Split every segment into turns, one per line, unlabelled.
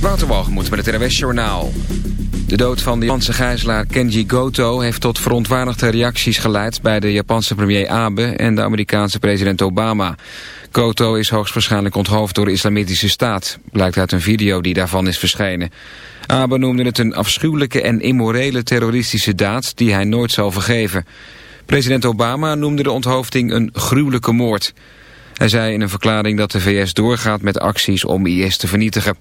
Waterwalgemoed met het RWS Journaal. De dood van de Japanse gijzelaar Kenji Goto heeft tot verontwaardigde reacties geleid... bij de Japanse premier Abe en de Amerikaanse president Obama. Goto is hoogstwaarschijnlijk onthoofd door de islamitische staat... blijkt uit een video die daarvan is verschenen. Abe noemde het een afschuwelijke en immorele terroristische daad... die hij nooit zal vergeven. President Obama noemde de onthoofding een gruwelijke moord... Hij zei in een verklaring dat de VS doorgaat met acties om IS te vernietigen.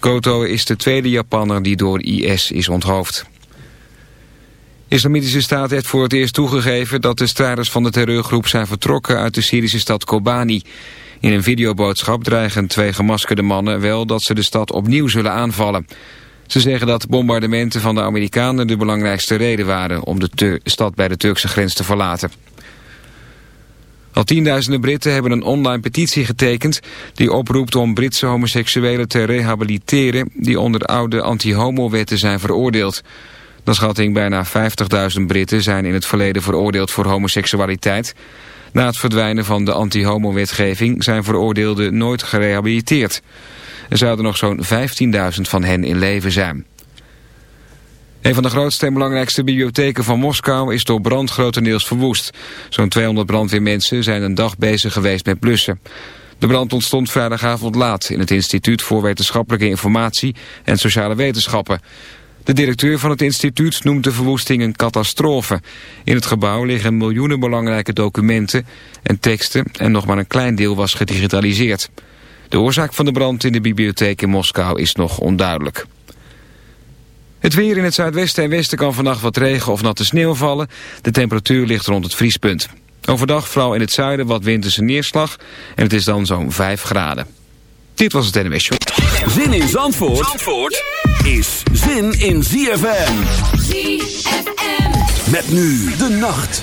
Koto is de tweede Japanner die door IS is onthoofd. Islamitische Staat heeft voor het eerst toegegeven dat de strijders van de terreurgroep zijn vertrokken uit de Syrische stad Kobani. In een videoboodschap dreigen twee gemaskerde mannen wel dat ze de stad opnieuw zullen aanvallen. Ze zeggen dat bombardementen van de Amerikanen de belangrijkste reden waren om de stad bij de Turkse grens te verlaten. Al tienduizenden Britten hebben een online petitie getekend... die oproept om Britse homoseksuelen te rehabiliteren... die onder de oude anti-homo-wetten zijn veroordeeld. Naar schatting bijna 50.000 Britten zijn in het verleden veroordeeld voor homoseksualiteit. Na het verdwijnen van de anti-homo-wetgeving zijn veroordeelden nooit gerehabiliteerd. Er zouden nog zo'n 15.000 van hen in leven zijn. Een van de grootste en belangrijkste bibliotheken van Moskou is door brand grotendeels verwoest. Zo'n 200 brandweermensen zijn een dag bezig geweest met blussen. De brand ontstond vrijdagavond laat in het Instituut voor Wetenschappelijke Informatie en Sociale Wetenschappen. De directeur van het instituut noemt de verwoesting een catastrofe. In het gebouw liggen miljoenen belangrijke documenten en teksten en nog maar een klein deel was gedigitaliseerd. De oorzaak van de brand in de bibliotheek in Moskou is nog onduidelijk. Het weer in het zuidwesten en westen kan vannacht wat regen of natte sneeuw vallen. De temperatuur ligt rond het vriespunt. Overdag vooral in het zuiden wat winterse neerslag. En het is dan zo'n 5 graden. Dit was het NMS Show.
Zin in Zandvoort, Zandvoort is zin in ZFM.
ZFM.
Met nu de nacht.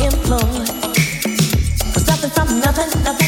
employed for nothing from nothing, nothing.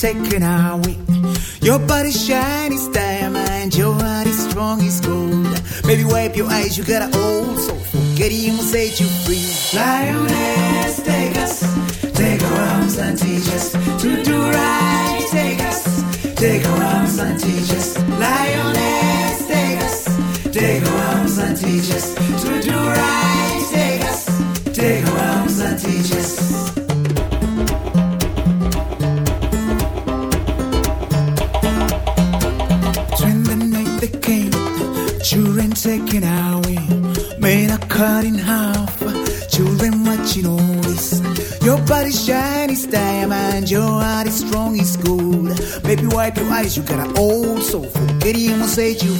taking our week. Your body shine is diamond, your heart is strong it's gold. Baby, wipe your eyes, you gotta you got an old soul. Queríamos ser you.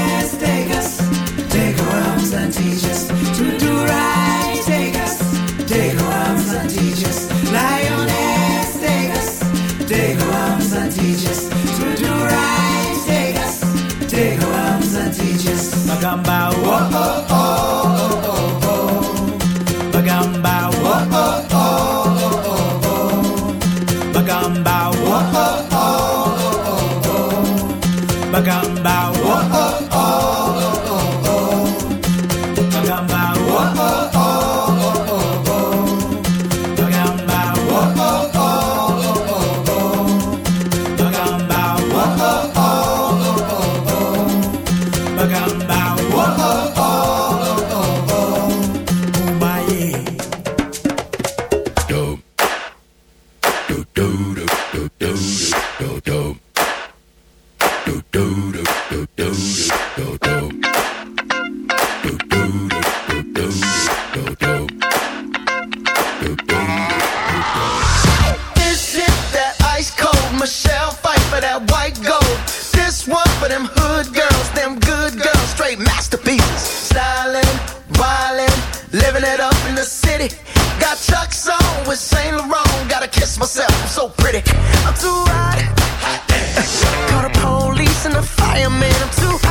that white gold. This one for them hood girls, them good girls, straight masterpieces. Stylin', violin, living it up in the city. Got Chuck's on with Saint Laurent. Gotta kiss myself, I'm so pretty. I'm too hot. Call the police and the fireman. I'm too hot.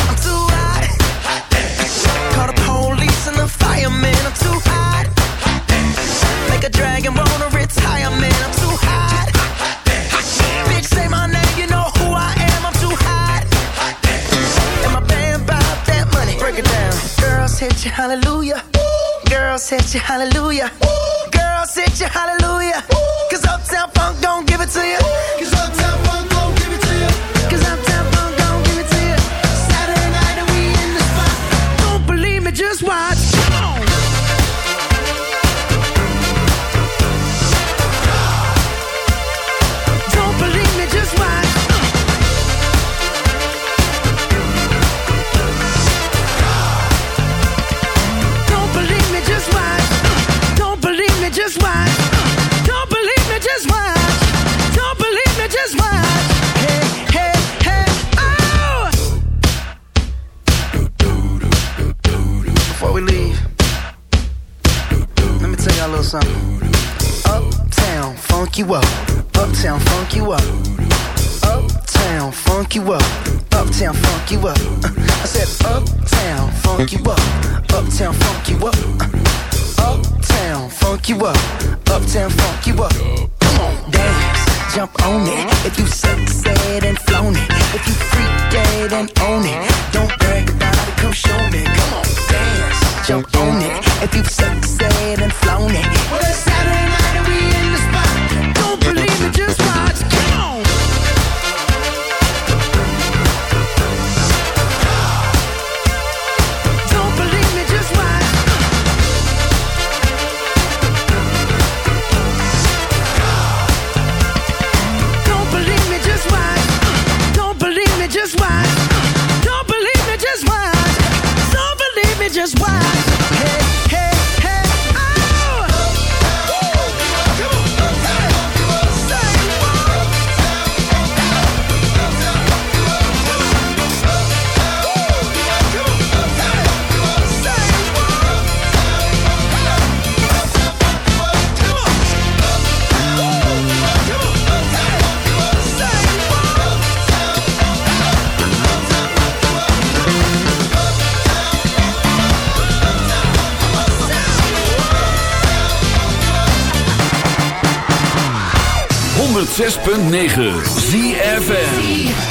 set you hallelujah. Girl, set you hallelujah. Girl, set you hallelujah. Cause
106.9 ZFN